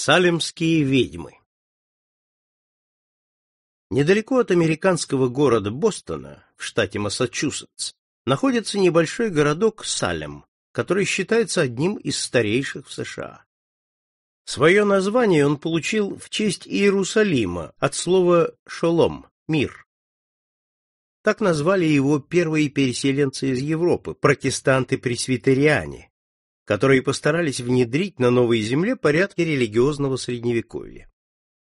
Салемские ведьмы Недалеко от американского города Бостона, в штате Массачусетс, находится небольшой городок Салем, который считается одним из старейших в США. Свое название он получил в честь Иерусалима от слова «шолом» — «мир». Так назвали его первые переселенцы из Европы, протестанты-пресвитериане, которые постарались внедрить на новой земле порядки религиозного средневековья.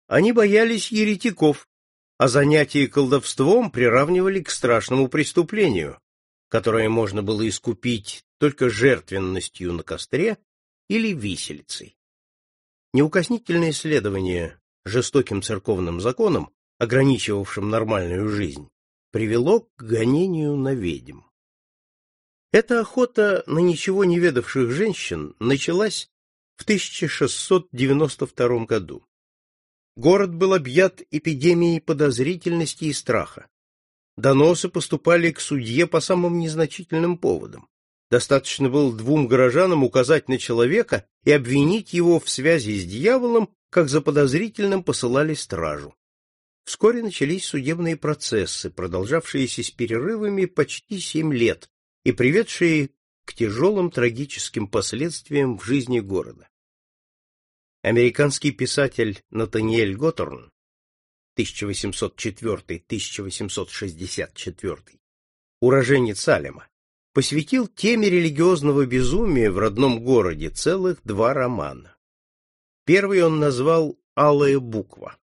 Они боялись еретиков, а занятие колдовством приравнивали к страшному преступлению, которое можно было искупить только жертвенностью на костре или виселицей. Неукоснительное следование жестоким церковным законам, ограничивавшим нормальную жизнь, привело к гонению на ведьм. Эта охота на ничего не ведавших женщин началась в 1692 году. Город был объят эпидемией подозрительности и страха. Доносы поступали к судье по самым незначительным поводам. Достаточно было двум горожанам указать на человека и обвинить его в связи с дьяволом, как за подозрительным посылали стражу. Вскоре начались судебные процессы, продолжавшиеся с перерывами почти семь лет, и приведшие к тяжелым трагическим последствиям в жизни города. Американский писатель Натаниэль Готтерн 1804-1864, уроженец Салема, посвятил теме религиозного безумия в родном городе целых два романа. Первый он назвал «Алая буква».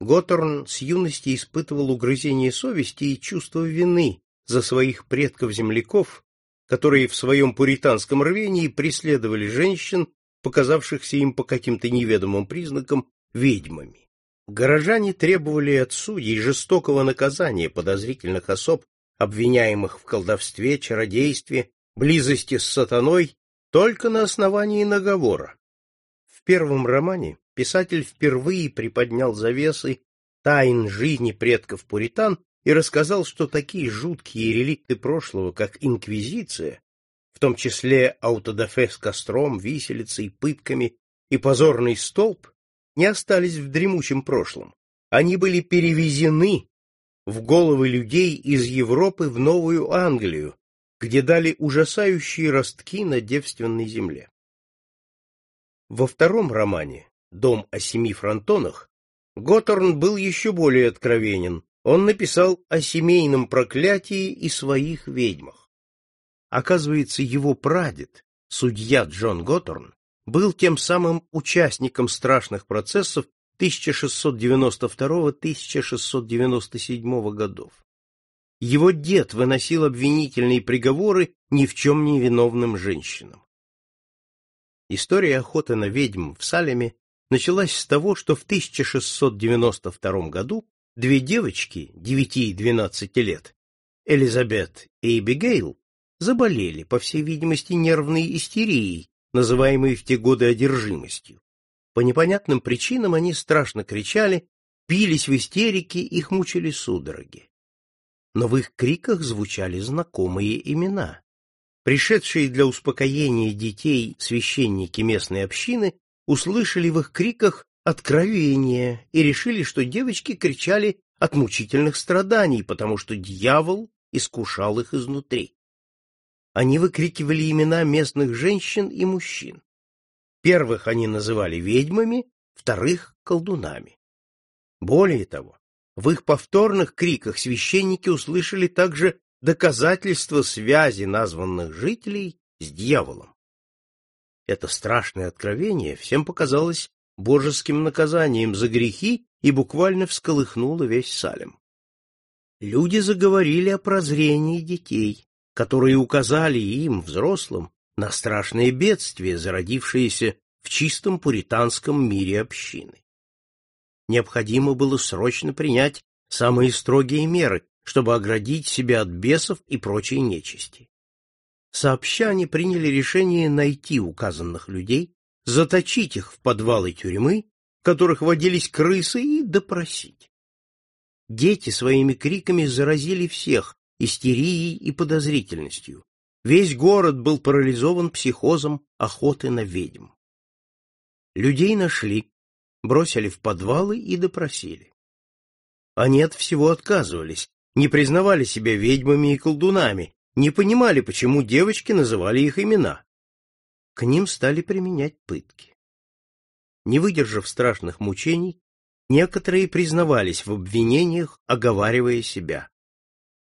Готтерн с юности испытывал угрызение совести и чувство вины за своих предков-земляков, которые в своем пуританском рвении преследовали женщин, показавшихся им по каким-то неведомым признакам ведьмами. Горожане требовали от судей жестокого наказания подозрительных особ, обвиняемых в колдовстве, чародействе, близости с сатаной, только на основании наговора. В первом романе писатель впервые приподнял завесы тайн жизни предков пуритан и рассказал, что такие жуткие реликты прошлого, как инквизиция, в том числе аутодафе с костром, виселицей, пытками и позорный столб, не остались в дремучем прошлом. Они были перевезены в головы людей из Европы в Новую Англию, где дали ужасающие ростки на девственной земле. Во втором романе «Дом о семи фронтонах» Готтерн был еще более откровенен, он написал о семейном проклятии и своих ведьмах. Оказывается, его прадед, судья Джон Готтерн, был тем самым участником страшных процессов 1692-1697 годов. Его дед выносил обвинительные приговоры ни в чем не виновным женщинам. История охоты на ведьм в Салеме началась с того, что в 1692 году Две девочки, девяти и двенадцати лет, Элизабет и Эбигейл, заболели, по всей видимости, нервной истерией, называемой в те годы одержимостью. По непонятным причинам они страшно кричали, бились в истерике, их мучили судороги. Но в их криках звучали знакомые имена. Пришедшие для успокоения детей священники местной общины услышали в их криках откровение и решили, что девочки кричали от мучительных страданий, потому что дьявол искушал их изнутри. Они выкрикивали имена местных женщин и мужчин. Первых они называли ведьмами, вторых — колдунами. Более того, в их повторных криках священники услышали также доказательства связи названных жителей с дьяволом. Это страшное откровение всем показалось божеским наказанием за грехи и буквально всколыхнуло весь Салем. Люди заговорили о прозрении детей, которые указали им, взрослым, на страшные бедствия, зародившиеся в чистом пуританском мире общины. Необходимо было срочно принять самые строгие меры, чтобы оградить себя от бесов и прочей нечисти. Сообща они приняли решение найти указанных людей заточить их в подвалы тюрьмы, в которых водились крысы, и допросить. Дети своими криками заразили всех истерией и подозрительностью. Весь город был парализован психозом охоты на ведьм. Людей нашли, бросили в подвалы и допросили. Они от всего отказывались, не признавали себя ведьмами и колдунами, не понимали, почему девочки называли их имена. К ним стали применять пытки. Не выдержав страшных мучений, некоторые признавались в обвинениях, оговаривая себя.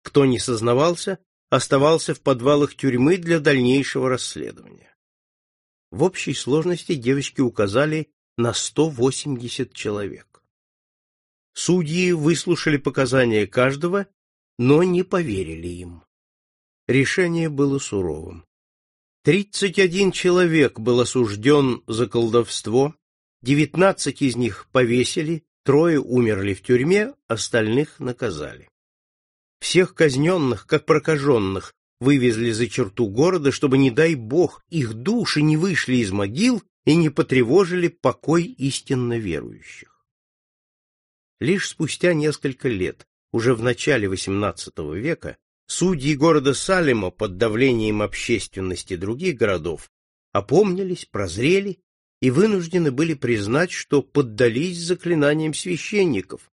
Кто не сознавался, оставался в подвалах тюрьмы для дальнейшего расследования. В общей сложности девочки указали на 180 человек. Судьи выслушали показания каждого, но не поверили им. Решение было суровым. 31 человек был осужден за колдовство, 19 из них повесили, трое умерли в тюрьме, остальных наказали. Всех казненных, как прокаженных, вывезли за черту города, чтобы, не дай бог, их души не вышли из могил и не потревожили покой истинно верующих. Лишь спустя несколько лет, уже в начале XVIII века, судьи города Салема под давлением общественности других городов опомнились, прозрели и вынуждены были признать, что поддались заклинаниям священников,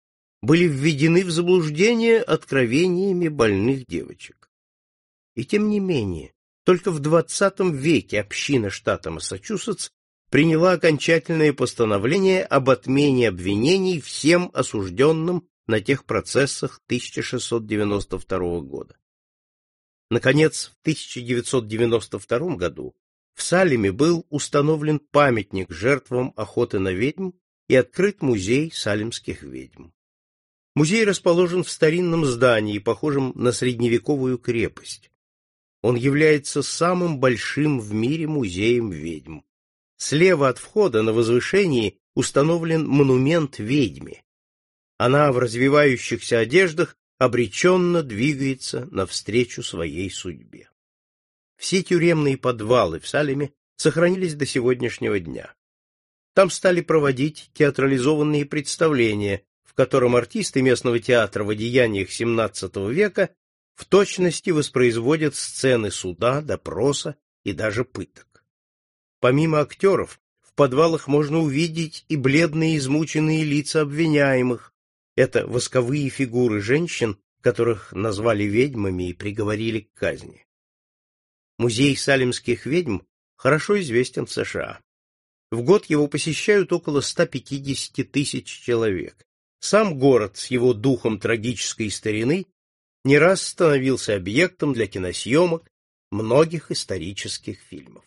были введены в заблуждение откровениями больных девочек. И тем не менее, только в XX веке община штата Массачусетс приняла окончательное постановление об отмене обвинений всем осужденным на тех процессах 1692 года. Наконец, в 1992 году в Салеме был установлен памятник жертвам охоты на ведьм и открыт музей салемских ведьм. Музей расположен в старинном здании, похожем на средневековую крепость. Он является самым большим в мире музеем ведьм. Слева от входа на возвышении установлен монумент ведьме. Она в развивающихся одеждах обреченно двигается навстречу своей судьбе. Все тюремные подвалы в Салеме сохранились до сегодняшнего дня. Там стали проводить театрализованные представления, в котором артисты местного театра в одеяниях XVII века в точности воспроизводят сцены суда, допроса и даже пыток. Помимо актеров, в подвалах можно увидеть и бледные измученные лица обвиняемых. Это восковые фигуры женщин, которых назвали ведьмами и приговорили к казни. Музей салемских ведьм хорошо известен в США. В год его посещают около 150 тысяч человек, сам город с его духом трагической старины не раз становился объектом для киносъемок многих исторических фильмов.